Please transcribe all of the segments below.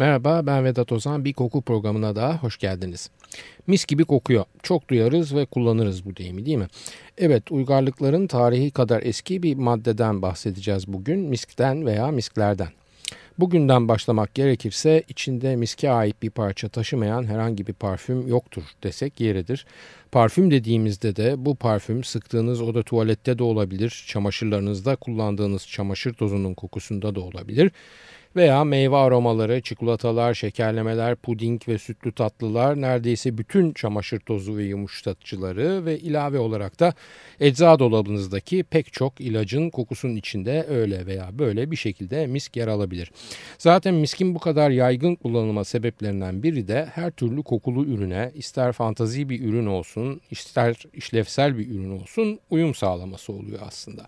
Merhaba ben Vedat Ozan. Bir koku programına daha hoş geldiniz. Mis gibi kokuyor. Çok duyarız ve kullanırız bu deyimi değil mi? Evet uygarlıkların tarihi kadar eski bir maddeden bahsedeceğiz bugün. Miskten veya misklerden. Bugünden başlamak gerekirse içinde miske ait bir parça taşımayan herhangi bir parfüm yoktur desek yeridir. Parfüm dediğimizde de bu parfüm sıktığınız oda tuvalette de olabilir, çamaşırlarınızda kullandığınız çamaşır tozunun kokusunda da olabilir veya meyve aromaları, çikolatalar, şekerlemeler, puding ve sütlü tatlılar neredeyse bütün çamaşır tozu ve yumuşatıcıları ve ilave olarak da ecza dolabınızdaki pek çok ilacın kokusunun içinde öyle veya böyle bir şekilde misk yer alabilir. Zaten miskin bu kadar yaygın kullanılma sebeplerinden biri de her türlü kokulu ürüne ister fantazi bir ürün olsun ister işlevsel bir ürün olsun uyum sağlaması oluyor aslında.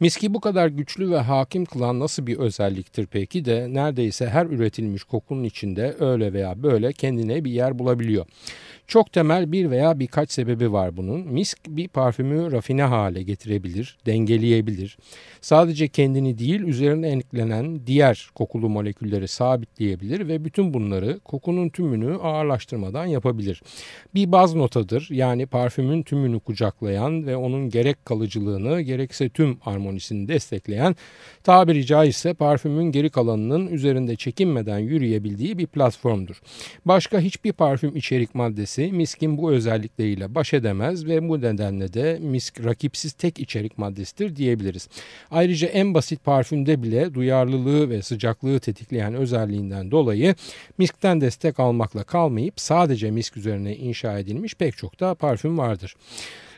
Miski bu kadar güçlü ve hakim kılan nasıl bir özelliktir peki de neredeyse her üretilmiş kokunun içinde öyle veya böyle kendine bir yer bulabiliyor. Çok temel bir veya birkaç sebebi var bunun. Misk bir parfümü rafine hale getirebilir, dengeleyebilir. Sadece kendini değil üzerine eklenen diğer kokulu molekülleri sabitleyebilir ve bütün bunları kokunun tümünü ağırlaştırmadan yapabilir. Bir baz notadır yani parfümün tümünü kucaklayan ve onun gerek kalıcılığını gerekse tüm harmonisini destekleyen tabiri caizse parfümün geri kalanının üzerinde çekinmeden yürüyebildiği bir platformdur. Başka hiçbir parfüm içerik maddesi miskin bu özellikleriyle baş edemez ve bu nedenle de misk rakipsiz tek içerik maddesidir diyebiliriz. Ayrıca en basit parfümde bile duyarlılığı ve sıcaklığı tetikleyen özelliğinden dolayı miskten destek almakla kalmayıp sadece misk üzerine inşa edilmiş pek çok da parfüm vardır.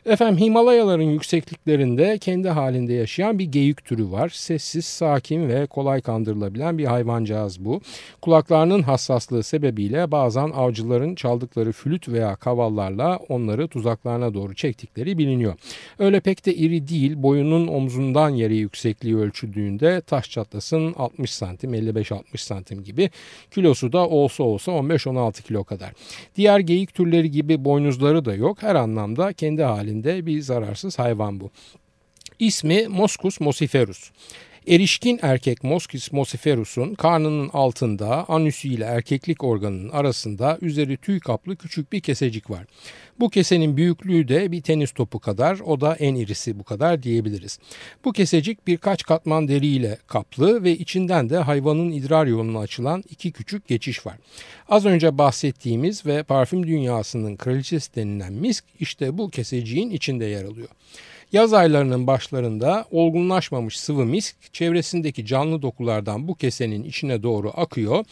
Efendim Himalayaların yüksekliklerinde kendi halinde yaşayan bir geyik türü var. Sessiz, sakin ve kolay kandırılabilen bir hayvancağız bu. Kulaklarının hassaslığı sebebiyle bazen avcıların çaldıkları flüt veya kavallarla onları tuzaklarına doğru çektikleri biliniyor. Öyle pek de iri değil, boyunun omzundan yere yüksekliği ölçüldüğünde taş çatlasın 60 santim, 55-60 santim gibi. Kilosu da olsa olsa 15-16 kilo kadar. Diğer geyik türleri gibi boynuzları da yok. Her anlamda kendi halinde halinde bir zararsız hayvan bu. İsmi Moscus mosiferus. Erişkin erkek Moskis mosiferus'un karnının altında anüsü ile erkeklik organının arasında üzeri tüy kaplı küçük bir kesecik var. Bu kesenin büyüklüğü de bir tenis topu kadar o da en irisi bu kadar diyebiliriz. Bu kesecik birkaç katman deriyle kaplı ve içinden de hayvanın idrar yoluna açılan iki küçük geçiş var. Az önce bahsettiğimiz ve parfüm dünyasının kraliçesi denilen misk işte bu keseciğin içinde yer alıyor. Yaz aylarının başlarında olgunlaşmamış sıvı misk çevresindeki canlı dokulardan bu kesenin içine doğru akıyor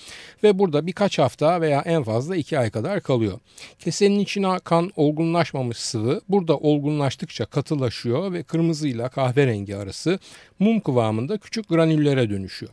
ve burada birkaç hafta veya en fazla iki ay kadar kalıyor. Kesenin içine akan olgunlaşmamış sıvı burada olgunlaştıkça katılaşıyor ve kırmızıyla kahverengi arası mum kıvamında küçük granüllere dönüşüyor.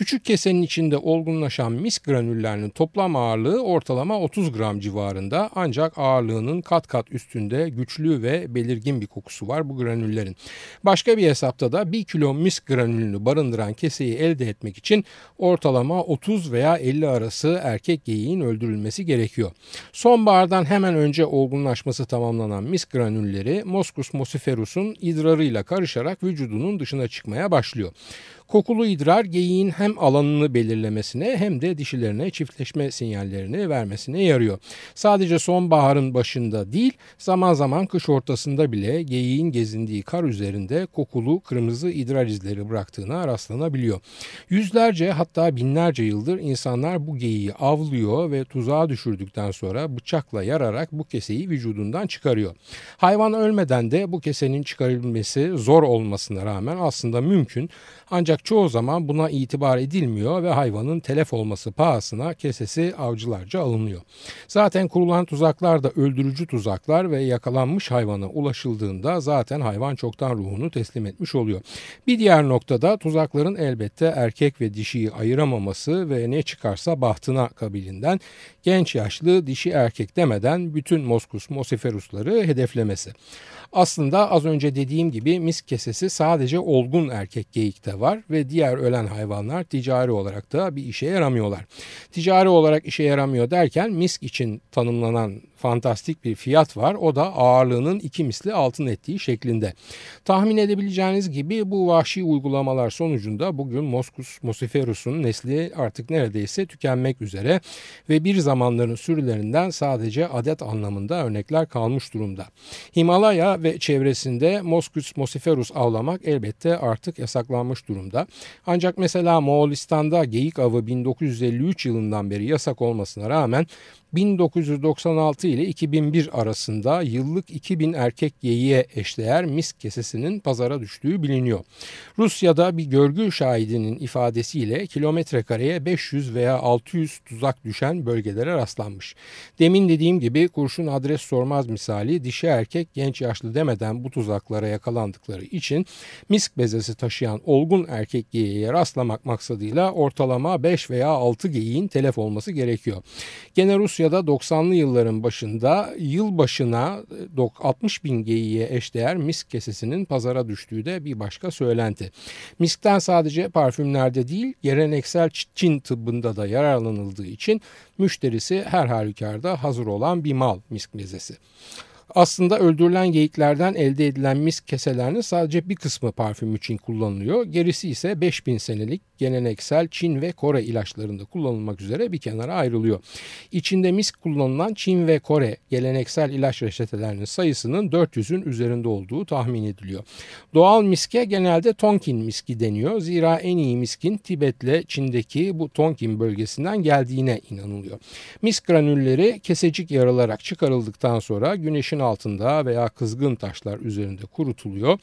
Küçük kesenin içinde olgunlaşan mis granüllerinin toplam ağırlığı ortalama 30 gram civarında ancak ağırlığının kat kat üstünde güçlü ve belirgin bir kokusu var bu granüllerin. Başka bir hesapta da 1 kilo mis granülünü barındıran keseyi elde etmek için ortalama 30 veya 50 arası erkek geyiğin öldürülmesi gerekiyor. Sonbahardan hemen önce olgunlaşması tamamlanan mis granülleri Moscus mosiferus'un idrarıyla karışarak vücudunun dışına çıkmaya başlıyor. Kokulu idrar geyiğin hem alanını belirlemesine hem de dişilerine çiftleşme sinyallerini vermesine yarıyor. Sadece sonbaharın başında değil zaman zaman kış ortasında bile geyiğin gezindiği kar üzerinde kokulu kırmızı idrar izleri bıraktığına rastlanabiliyor. Yüzlerce hatta binlerce yıldır insanlar bu geyiği avlıyor ve tuzağa düşürdükten sonra bıçakla yararak bu keseyi vücudundan çıkarıyor. Hayvan ölmeden de bu kesenin çıkarılması zor olmasına rağmen aslında mümkün. Ancak çoğu zaman buna itibar edilmiyor ve hayvanın telef olması pahasına kesesi avcılarca alınıyor. Zaten kurulan tuzaklar da öldürücü tuzaklar ve yakalanmış hayvana ulaşıldığında zaten hayvan çoktan ruhunu teslim etmiş oluyor. Bir diğer noktada tuzakların elbette erkek ve dişiyi ayıramaması ve ne çıkarsa bahtına kabilinden genç yaşlı dişi erkek demeden bütün Moskus Mosiferusları hedeflemesi. Aslında az önce dediğim gibi misk kesesi sadece olgun erkek geyikte var ve diğer ölen hayvanlar ticari olarak da bir işe yaramıyorlar. Ticari olarak işe yaramıyor derken misk için tanımlanan fantastik bir fiyat var. O da ağırlığının iki misli altın ettiği şeklinde. Tahmin edebileceğiniz gibi bu vahşi uygulamalar sonucunda bugün Moskus Mosiferus'un nesli artık neredeyse tükenmek üzere ve bir zamanların sürülerinden sadece adet anlamında örnekler kalmış durumda. Himalaya ve çevresinde Moskus Mosiferus avlamak elbette artık yasaklanmış durumda. Ancak mesela Moğolistan'da geyik avı 1953 yılından beri yasak olmasına rağmen 1996 ile 2001 arasında yıllık 2000 erkek geyiğe eşdeğer misk kesesinin pazara düştüğü biliniyor. Rusya'da bir görgü şahidinin ifadesiyle kilometre kareye 500 veya 600 tuzak düşen bölgelere rastlanmış. Demin dediğim gibi kurşun adres sormaz misali dişi erkek genç yaşlı demeden bu tuzaklara yakalandıkları için misk bezesi taşıyan olgun erkek geyiğe rastlamak maksadıyla ortalama 5 veya 6 geyiğin telef olması gerekiyor. Gene Rusya Rusya'da 90'lı yılların başında yıl başına 60 e, bin geyiğe eşdeğer misk kesesinin pazara düştüğü de bir başka söylenti. Miskten sadece parfümlerde değil geleneksel Çin tıbbında da yararlanıldığı için müşterisi her halükarda hazır olan bir mal misk mezesi. Aslında öldürülen geyiklerden elde edilen misk keselerinin sadece bir kısmı parfüm için kullanılıyor. Gerisi ise 5000 senelik geleneksel Çin ve Kore ilaçlarında kullanılmak üzere bir kenara ayrılıyor. İçinde misk kullanılan Çin ve Kore geleneksel ilaç reçetelerinin sayısının 400'ün üzerinde olduğu tahmin ediliyor. Doğal miske genelde Tonkin miski deniyor. Zira en iyi miskin Tibet'le Çin'deki bu Tonkin bölgesinden geldiğine inanılıyor. Misk granülleri kesecik yarılarak çıkarıldıktan sonra güneşin altında veya kızgın taşlar üzerinde kurutuluyor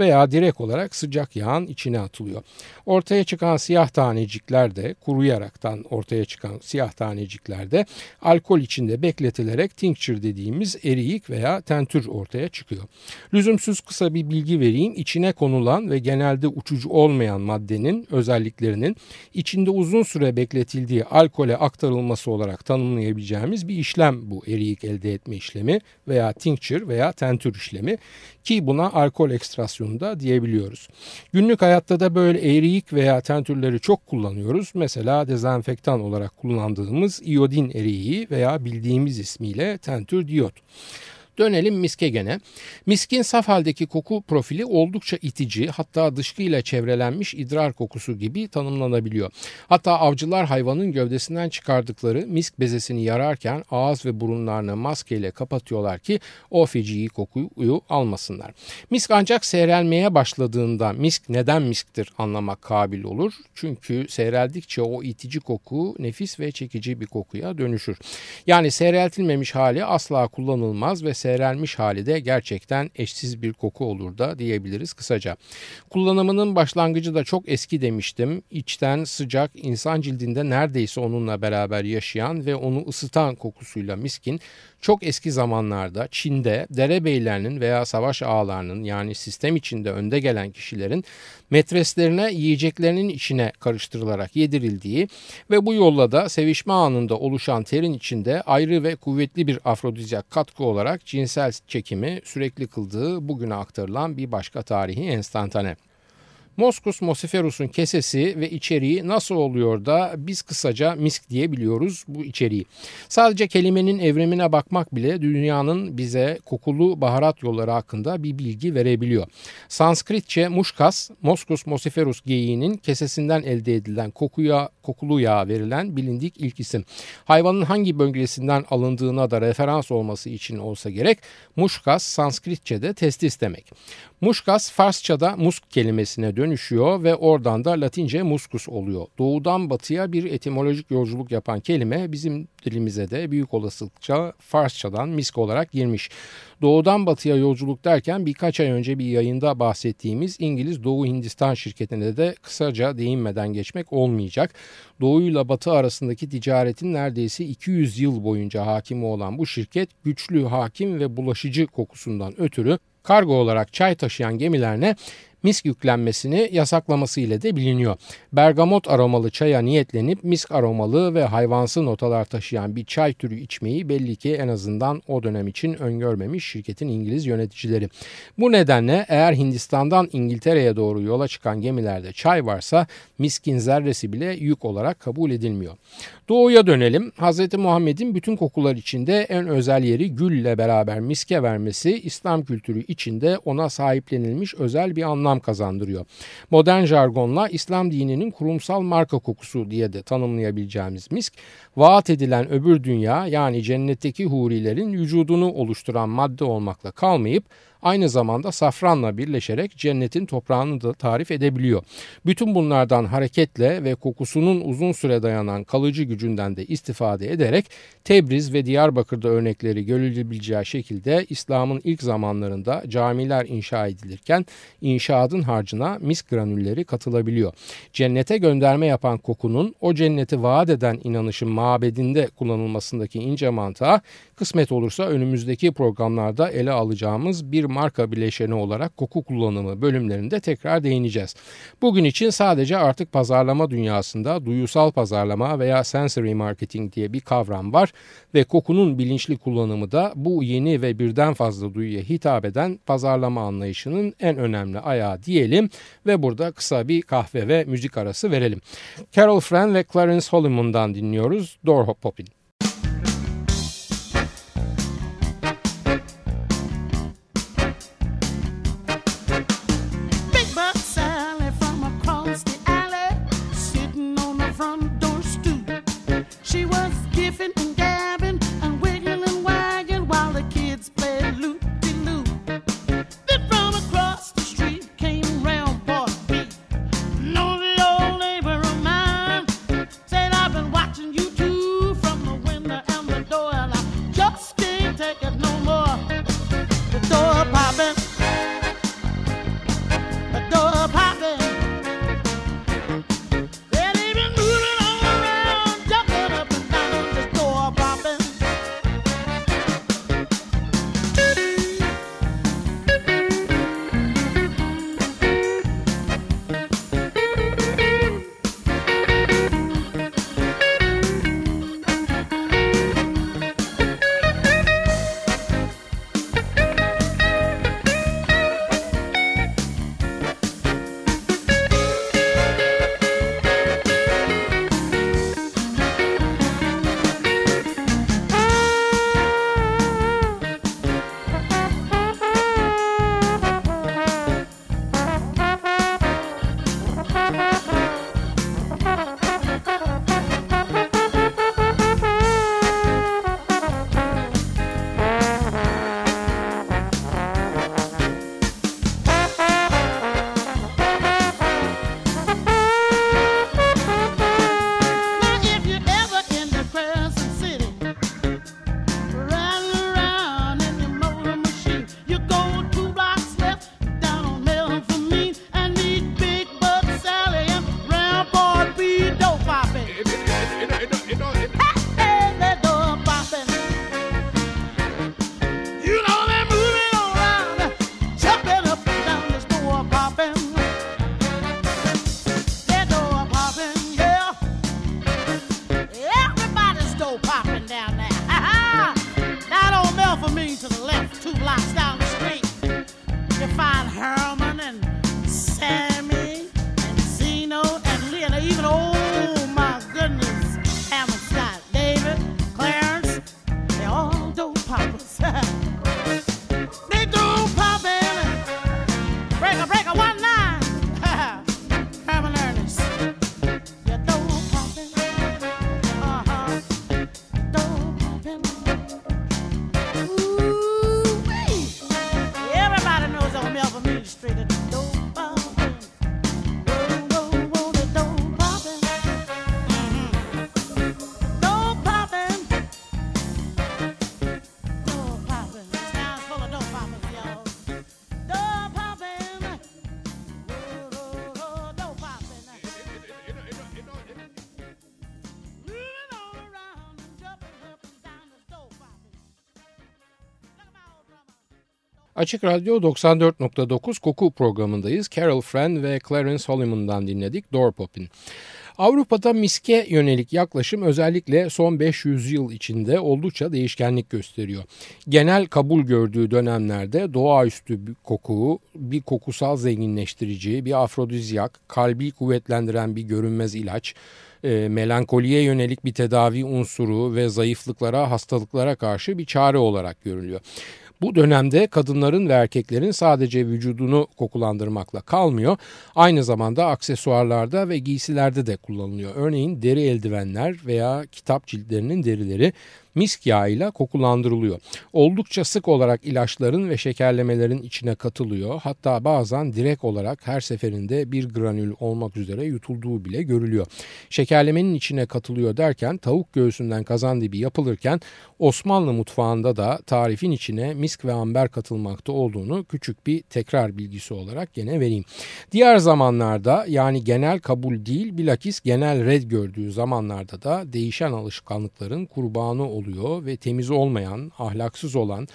veya direkt olarak sıcak yağın içine atılıyor. Ortaya çıkan siyah tanecikler de kuruyaraktan ortaya çıkan siyah tanecikler de alkol içinde bekletilerek tincture dediğimiz eriyik veya tentür ortaya çıkıyor. Lüzumsuz kısa bir bilgi vereyim. İçine konulan ve genelde uçucu olmayan maddenin özelliklerinin içinde uzun süre bekletildiği alkole aktarılması olarak tanımlayabileceğimiz bir işlem bu eriyik elde etme işlemi veya tincture veya tentür işlemi ki buna alkol ekstrasyonu da diyebiliyoruz. Günlük hayatta da böyle eriyik veya tentürleri çok kullanıyoruz. Mesela dezenfektan olarak kullandığımız iodin eriği veya bildiğimiz ismiyle tentür diyot. Dönelim miske gene. Miskin saf haldeki koku profili oldukça itici hatta dışkıyla çevrelenmiş idrar kokusu gibi tanımlanabiliyor. Hatta avcılar hayvanın gövdesinden çıkardıkları misk bezesini yararken ağız ve burunlarını maskeyle kapatıyorlar ki o feciyi kokuyu almasınlar. Misk ancak seyrelmeye başladığında misk neden misktir anlamak kabil olur. Çünkü seyreldikçe o itici koku nefis ve çekici bir kokuya dönüşür. Yani seyreltilmemiş hali asla kullanılmaz ve seyrelmiş hali de gerçekten eşsiz bir koku olur da diyebiliriz kısaca. Kullanımının başlangıcı da çok eski demiştim. İçten sıcak insan cildinde neredeyse onunla beraber yaşayan ve onu ısıtan kokusuyla miskin çok eski zamanlarda Çin'de derebeylerinin veya savaş ağalarının yani sistem içinde önde gelen kişilerin metreslerine yiyeceklerinin içine karıştırılarak yedirildiği ve bu yolla da sevişme anında oluşan terin içinde ayrı ve kuvvetli bir afrodizyak katkı olarak cinsel çekimi sürekli kıldığı bugüne aktarılan bir başka tarihi enstantane. Moskus Mosiferus'un kesesi ve içeriği nasıl oluyor da biz kısaca misk diyebiliyoruz bu içeriği. Sadece kelimenin evrimine bakmak bile dünyanın bize kokulu baharat yolları hakkında bir bilgi verebiliyor. Sanskritçe muşkas, Moskus Mosiferus geyiğinin kesesinden elde edilen kokuya, kokulu yağ verilen bilindik ilk isim. Hayvanın hangi bölgesinden alındığına da referans olması için olsa gerek muşkas Sanskritçe'de testis demek. Muşkas Farsça'da musk kelimesine dönüyor dönüşüyor ve oradan da Latince muskus oluyor. Doğudan batıya bir etimolojik yolculuk yapan kelime bizim dilimize de büyük olasılıkça Farsçadan misk olarak girmiş. Doğudan batıya yolculuk derken birkaç ay önce bir yayında bahsettiğimiz İngiliz Doğu Hindistan şirketine de kısaca değinmeden geçmek olmayacak. Doğu ile batı arasındaki ticaretin neredeyse 200 yıl boyunca hakimi olan bu şirket güçlü, hakim ve bulaşıcı kokusundan ötürü kargo olarak çay taşıyan gemilerine misk yüklenmesini yasaklaması ile de biliniyor. Bergamot aromalı çaya niyetlenip misk aromalı ve hayvansı notalar taşıyan bir çay türü içmeyi belli ki en azından o dönem için öngörmemiş şirketin İngiliz yöneticileri. Bu nedenle eğer Hindistan'dan İngiltere'ye doğru yola çıkan gemilerde çay varsa miskin zerresi bile yük olarak kabul edilmiyor. Doğuya dönelim. Hz. Muhammed'in bütün kokular içinde en özel yeri gülle beraber miske vermesi İslam kültürü içinde ona sahiplenilmiş özel bir anlam kazandırıyor. Modern jargonla İslam dininin kurumsal marka kokusu diye de tanımlayabileceğimiz misk, vaat edilen öbür dünya yani cennetteki hurilerin vücudunu oluşturan madde olmakla kalmayıp aynı zamanda safranla birleşerek cennetin toprağını da tarif edebiliyor. Bütün bunlardan hareketle ve kokusunun uzun süre dayanan kalıcı gücünden de istifade ederek Tebriz ve Diyarbakır'da örnekleri görülebileceği şekilde İslam'ın ilk zamanlarında camiler inşa edilirken inşaatın harcına misk granülleri katılabiliyor. Cennete gönderme yapan kokunun o cenneti vaat eden inanışın mabedinde kullanılmasındaki ince mantığa kısmet olursa önümüzdeki programlarda ele alacağımız bir marka bileşeni olarak koku kullanımı bölümlerinde tekrar değineceğiz. Bugün için sadece artık pazarlama dünyasında duyusal pazarlama veya sensory marketing diye bir kavram var ve kokunun bilinçli kullanımı da bu yeni ve birden fazla duyuya hitap eden pazarlama anlayışının en önemli ayağı diyelim ve burada kısa bir kahve ve müzik arası verelim. Carol Fran ve Clarence Holliman'dan dinliyoruz Door Poppin'. Açık Radyo 94.9 koku programındayız. Carol Friend ve Clarence Holliman'dan dinledik Door Poppin'. Avrupa'da miske yönelik yaklaşım özellikle son 500 yıl içinde oldukça değişkenlik gösteriyor. Genel kabul gördüğü dönemlerde doğaüstü bir koku, bir kokusal zenginleştirici, bir afrodizyak, kalbi kuvvetlendiren bir görünmez ilaç, e, melankoliye yönelik bir tedavi unsuru ve zayıflıklara, hastalıklara karşı bir çare olarak görülüyor. Bu dönemde kadınların ve erkeklerin sadece vücudunu kokulandırmakla kalmıyor. Aynı zamanda aksesuarlarda ve giysilerde de kullanılıyor. Örneğin deri eldivenler veya kitap ciltlerinin derileri misk yağıyla kokulandırılıyor. Oldukça sık olarak ilaçların ve şekerlemelerin içine katılıyor. Hatta bazen direkt olarak her seferinde bir granül olmak üzere yutulduğu bile görülüyor. Şekerlemenin içine katılıyor derken tavuk göğsünden kazandibi yapılırken Osmanlı mutfağında da tarifin içine misk ve amber katılmakta olduğunu küçük bir tekrar bilgisi olarak gene vereyim. Diğer zamanlarda yani genel kabul değil bilakis genel red gördüğü zamanlarda da değişen alışkanlıkların kurbanı oluyor ve temiz olmayan, ahlaksız olan,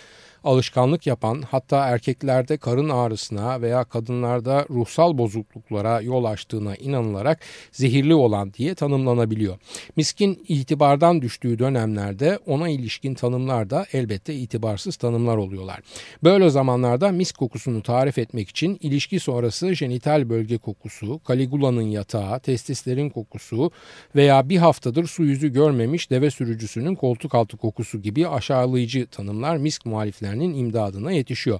alışkanlık yapan hatta erkeklerde karın ağrısına veya kadınlarda ruhsal bozukluklara yol açtığına inanılarak zehirli olan diye tanımlanabiliyor. Miskin itibardan düştüğü dönemlerde ona ilişkin tanımlar da elbette itibarsız tanımlar oluyorlar. Böyle zamanlarda misk kokusunu tarif etmek için ilişki sonrası jenital bölge kokusu, Caligula'nın yatağı, testislerin kokusu veya bir haftadır su yüzü görmemiş deve sürücüsünün koltuk altı kokusu gibi aşağılayıcı tanımlar misk muhaliflerine ürünlerinin imdadına yetişiyor.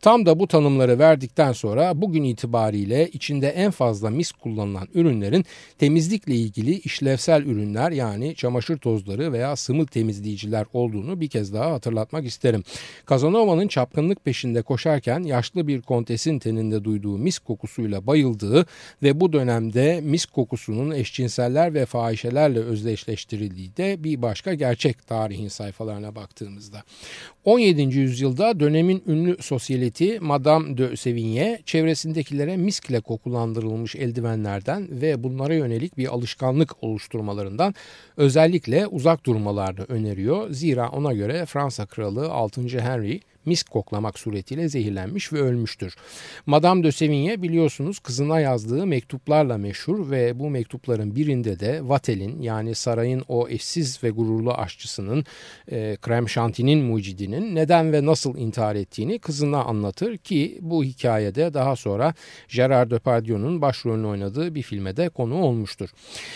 Tam da bu tanımları verdikten sonra bugün itibariyle içinde en fazla mis kullanılan ürünlerin temizlikle ilgili işlevsel ürünler yani çamaşır tozları veya sıvı temizleyiciler olduğunu bir kez daha hatırlatmak isterim. Casanova'nın çapkınlık peşinde koşarken yaşlı bir kontesin teninde duyduğu mis kokusuyla bayıldığı ve bu dönemde mis kokusunun eşcinseller ve fahişelerle özdeşleştirildiği de bir başka gerçek tarihin sayfalarına baktığımızda. 17. yüzyılda dönemin ünlü sosyaliti Madame de Sevigné çevresindekilere miskle kokulandırılmış eldivenlerden ve bunlara yönelik bir alışkanlık oluşturmalarından özellikle uzak durmalarını öneriyor. Zira ona göre Fransa Kralı 6. Henry misk koklamak suretiyle zehirlenmiş ve ölmüştür. Madame de Sevigné biliyorsunuz kızına yazdığı mektuplarla meşhur ve bu mektupların birinde de Vatel'in yani sarayın o eşsiz ve gururlu aşçısının e, krem şantinin mucidinin neden ve nasıl intihar ettiğini kızına anlatır ki bu hikayede daha sonra Gerard Depardieu'nun başrolünü oynadığı bir filme de konu olmuştur.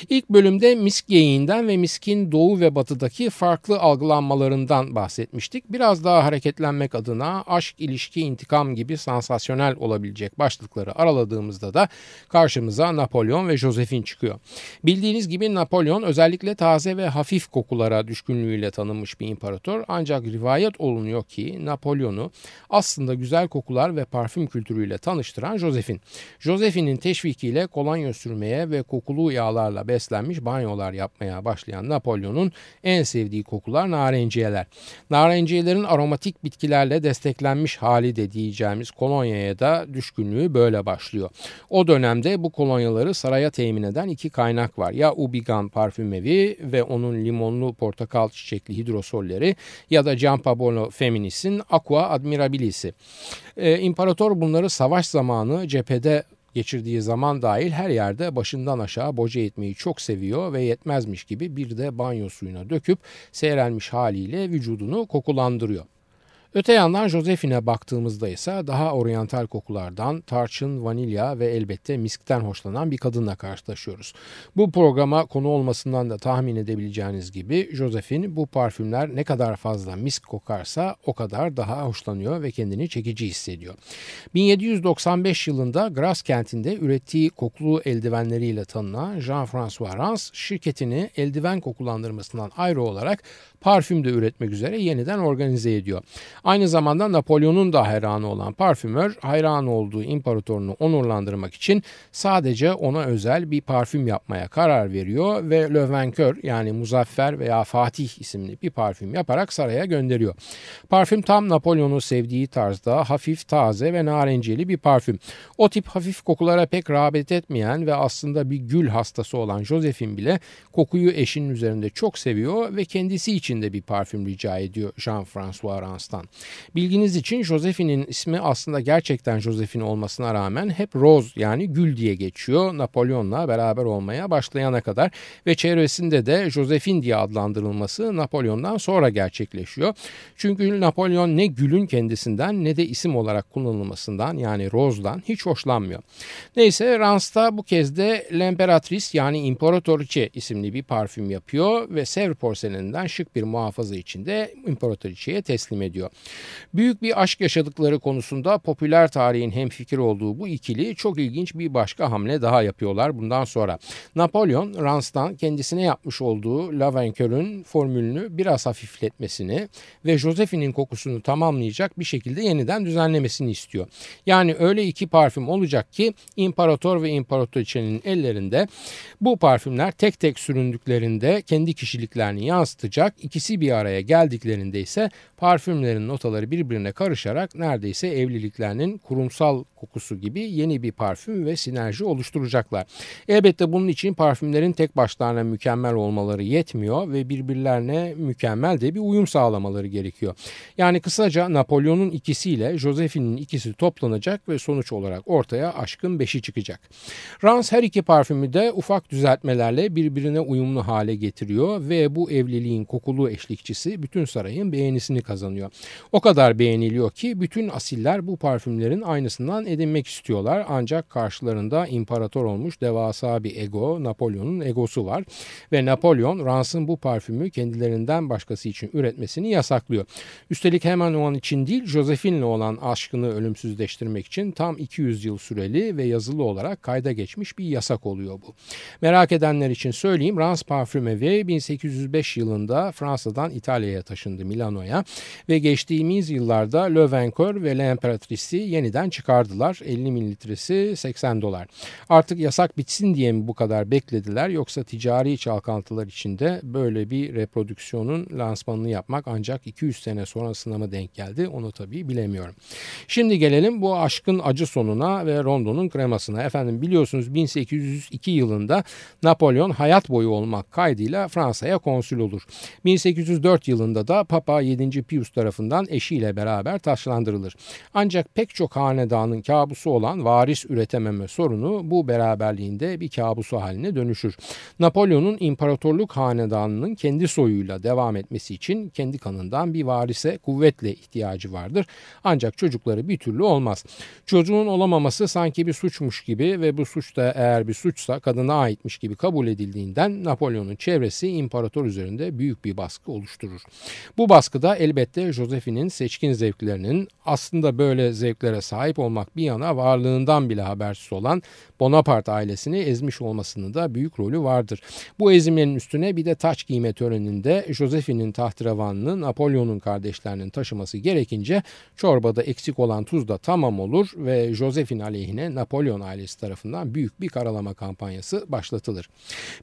İlk bölümde misk geyiğinden ve miskin doğu ve batıdaki farklı algılanmalarından bahsetmiştik. Biraz daha hareketlenmek adına aşk, ilişki, intikam gibi sansasyonel olabilecek başlıkları araladığımızda da karşımıza Napolyon ve Josephine çıkıyor. Bildiğiniz gibi Napolyon özellikle taze ve hafif kokulara düşkünlüğüyle tanınmış bir imparator ancak rivayet olunuyor ki Napolyon'u aslında güzel kokular ve parfüm kültürüyle tanıştıran Josephine. Josephine'in teşvikiyle kolonya sürmeye ve kokulu yağlarla beslenmiş banyolar yapmaya başlayan Napolyon'un en sevdiği kokular narenciyeler. Narenciyelerin aromatik bitkilerle ürünlerle desteklenmiş hali de diyeceğimiz kolonyaya da düşkünlüğü böyle başlıyor. O dönemde bu kolonyaları saraya temin eden iki kaynak var. Ya Ubigan parfümevi ve onun limonlu portakal çiçekli hidrosolleri ya da Giampaolo Feminis'in Aqua Admirabilis'i. Ee, İmparator bunları savaş zamanı cephede geçirdiği zaman dahil her yerde başından aşağı boca etmeyi çok seviyor ve yetmezmiş gibi bir de banyo suyuna döküp seyrelmiş haliyle vücudunu kokulandırıyor. Öte yandan Josephine'e baktığımızda ise daha oryantal kokulardan tarçın, vanilya ve elbette miskten hoşlanan bir kadınla karşılaşıyoruz. Bu programa konu olmasından da tahmin edebileceğiniz gibi Josephine bu parfümler ne kadar fazla misk kokarsa o kadar daha hoşlanıyor ve kendini çekici hissediyor. 1795 yılında Grasse kentinde ürettiği kokulu eldivenleriyle tanınan Jean-François Rans şirketini eldiven kokulandırmasından ayrı olarak parfüm de üretmek üzere yeniden organize ediyor. Aynı zamanda Napolyon'un da hayranı olan parfümör hayran olduğu imparatorunu onurlandırmak için sadece ona özel bir parfüm yapmaya karar veriyor ve Vainqueur yani Muzaffer veya Fatih isimli bir parfüm yaparak saraya gönderiyor. Parfüm tam Napolyon'un sevdiği tarzda hafif taze ve narenceli bir parfüm. O tip hafif kokulara pek rağbet etmeyen ve aslında bir gül hastası olan Josephine bile kokuyu eşinin üzerinde çok seviyor ve kendisi için de bir parfüm rica ediyor Jean-François Rans'tan. Bilginiz için Josephine'in ismi aslında gerçekten Josephine olmasına rağmen hep Rose yani Gül diye geçiyor. Napolyon'la beraber olmaya başlayana kadar ve çevresinde de Josephine diye adlandırılması Napolyon'dan sonra gerçekleşiyor. Çünkü Napolyon ne Gül'ün kendisinden ne de isim olarak kullanılmasından yani Rose'dan hiç hoşlanmıyor. Neyse Rans'ta bu kez de L'Imperatrice yani İmparatoriçe isimli bir parfüm yapıyor ve Sevr porseleninden şık bir muhafaza içinde İmparatoriçe'ye teslim ediyor. Büyük bir aşk yaşadıkları konusunda popüler tarihin hemfikir olduğu bu ikili çok ilginç bir başka hamle daha yapıyorlar bundan sonra. Napolyon Rans'tan kendisine yapmış olduğu La Vainqueur'ün formülünü biraz hafifletmesini ve Josephine'in kokusunu tamamlayacak bir şekilde yeniden düzenlemesini istiyor. Yani öyle iki parfüm olacak ki imparator ve imparatoriçenin ellerinde bu parfümler tek tek süründüklerinde kendi kişiliklerini yansıtacak. İkisi bir araya geldiklerinde ise parfümlerin notaları birbirine karışarak neredeyse evliliklerinin kurumsal kokusu gibi yeni bir parfüm ve sinerji oluşturacaklar. Elbette bunun için parfümlerin tek başlarına mükemmel olmaları yetmiyor ve birbirlerine mükemmel de bir uyum sağlamaları gerekiyor. Yani kısaca Napolyon'un ikisiyle Josephine'in ikisi toplanacak ve sonuç olarak ortaya aşkın beşi çıkacak. Rans her iki parfümü de ufak düzeltmelerle birbirine uyumlu hale getiriyor ve bu evliliğin kokulu eşlikçisi bütün sarayın beğenisini kazanıyor. O kadar beğeniliyor ki bütün asiller bu parfümlerin aynısından edinmek istiyorlar ancak karşılarında imparator olmuş devasa bir ego Napolyon'un egosu var ve Napolyon Rans'ın bu parfümü kendilerinden başkası için üretmesini yasaklıyor. Üstelik hemen o an için değil Josephine'le olan aşkını ölümsüzleştirmek için tam 200 yıl süreli ve yazılı olarak kayda geçmiş bir yasak oluyor bu. Merak edenler için söyleyeyim Rans Parfümevi 1805 yılında Fransa'dan İtalya'ya taşındı Milano'ya ve geçtiğimiz yıllarda Le Vainqueur ve L'Imperatrice'i yeniden çıkardılar. 50 mililitresi 80 dolar. Artık yasak bitsin diye mi bu kadar beklediler yoksa ticari çalkantılar içinde böyle bir reprodüksiyonun lansmanını yapmak ancak 200 sene sonrasına mı denk geldi onu tabii bilemiyorum. Şimdi gelelim bu aşkın acı sonuna ve Rondo'nun kremasına. Efendim biliyorsunuz 1802 yılında Napolyon hayat boyu olmak kaydıyla Fransa'ya konsül olur. 1804 yılında da Papa 7. Pius tarafından eşiyle beraber taşlandırılır. Ancak pek çok hanedanın kabusu olan varis üretememe sorunu bu beraberliğinde bir kabusu haline dönüşür. Napolyon'un imparatorluk hanedanının kendi soyuyla devam etmesi için kendi kanından bir varise kuvvetle ihtiyacı vardır. Ancak çocukları bir türlü olmaz. Çocuğun olamaması sanki bir suçmuş gibi ve bu suç da eğer bir suçsa kadına aitmiş gibi kabul edildiğinden Napolyon'un çevresi imparator üzerinde büyük bir baskı oluşturur. Bu baskıda elbette Josephine'in seçkin zevklerinin aslında böyle zevklere sahip olmak bir yana varlığından bile habersiz olan Bonaparte ailesini ezmiş olmasının da büyük rolü vardır. Bu ezimlerin üstüne bir de taç giyme töreninde Josephine'in tahtrevanını Napolyon'un kardeşlerinin taşıması gerekince çorbada eksik olan tuz da tamam olur ve Josephine aleyhine Napolyon ailesi tarafından büyük bir karalama kampanyası başlatılır.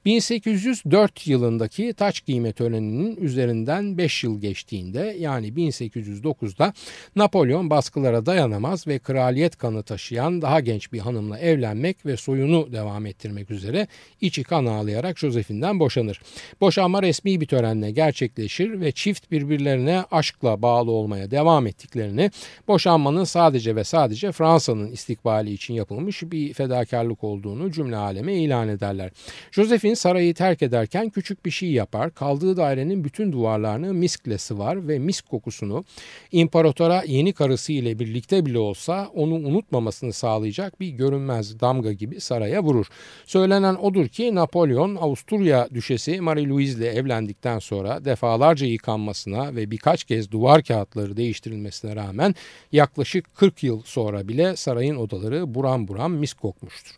1804 yılındaki taç giyme töreninin üzerinden 5 yıl geçtiğinde yani 1809'da Napolyon baskılara dayanamaz ve kraliyet kanı taşıyan daha genç bir hanımla evlenmek ve soyunu devam ettirmek üzere içi kan ağlayarak Josephine'den boşanır. Boşanma resmi bir törenle gerçekleşir ve çift birbirlerine aşkla bağlı olmaya devam ettiklerini boşanmanın sadece ve sadece Fransa'nın istikbali için yapılmış bir fedakarlık olduğunu cümle aleme ilan ederler. Josephine sarayı terk ederken küçük bir şey yapar. Kaldığı dairenin bütün duvarlarını miskle sıvar ve misk kokusunu imparatora yeni karısı ile birlikte bile olsa onu unutmamasını sağlayacak bir görünmez damga gibi saraya vurur. Söylenen odur ki Napolyon Avusturya düşesi Marie Louise ile evlendikten sonra defalarca yıkanmasına ve birkaç kez duvar kağıtları değiştirilmesine rağmen yaklaşık 40 yıl sonra bile sarayın odaları buram buram mis kokmuştur.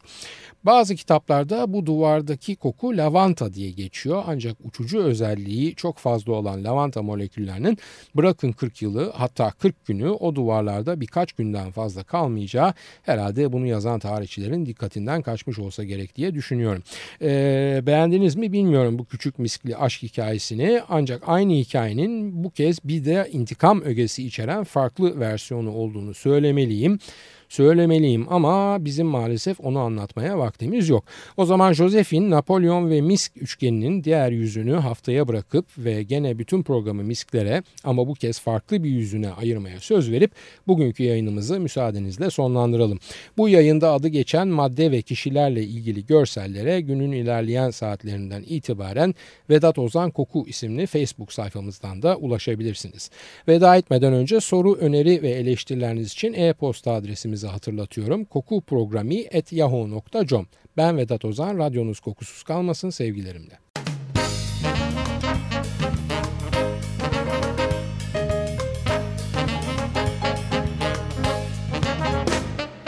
Bazı kitaplarda bu duvardaki koku lavanta diye geçiyor ancak uçucu özelliği çok fazla olan lavanta moleküllerinin bırakın 40 yılı hatta 40 günü o duvarlarda birkaç günden fazla kalmayacağı herhalde bunu yazan tarihçilerin dikkatinden kaçmış olsa gerek diye düşünüyorum. Ee, beğendiniz mi bilmiyorum bu küçük miskli aşk hikayesini ancak aynı hikayenin bu kez bir de intikam ögesi içeren farklı versiyonu olduğunu söylemeliyim. Söylemeliyim ama bizim maalesef onu anlatmaya vaktimiz yok. O zaman Josephine, Napolyon ve Misk üçgeninin diğer yüzünü haftaya bırakıp ve gene bütün programı Misklere ama bu kez farklı bir yüzüne ayırmaya söz verip bugünkü yayınımızı müsaadenizle sonlandıralım. Bu yayında adı geçen madde ve kişilerle ilgili görsellere günün ilerleyen saatlerinden itibaren Vedat Ozan Koku isimli Facebook sayfamızdan da ulaşabilirsiniz. Veda etmeden önce soru, öneri ve eleştirileriniz için e-posta adresimizi hatırlatıyorum. kokuprogrami.yahoo.com Ben Vedat Ozan, radyonuz kokusuz kalmasın sevgilerimle.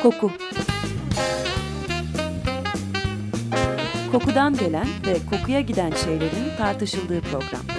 Koku Kokudan gelen ve kokuya giden şeylerin tartışıldığı program.